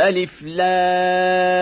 ألف لام.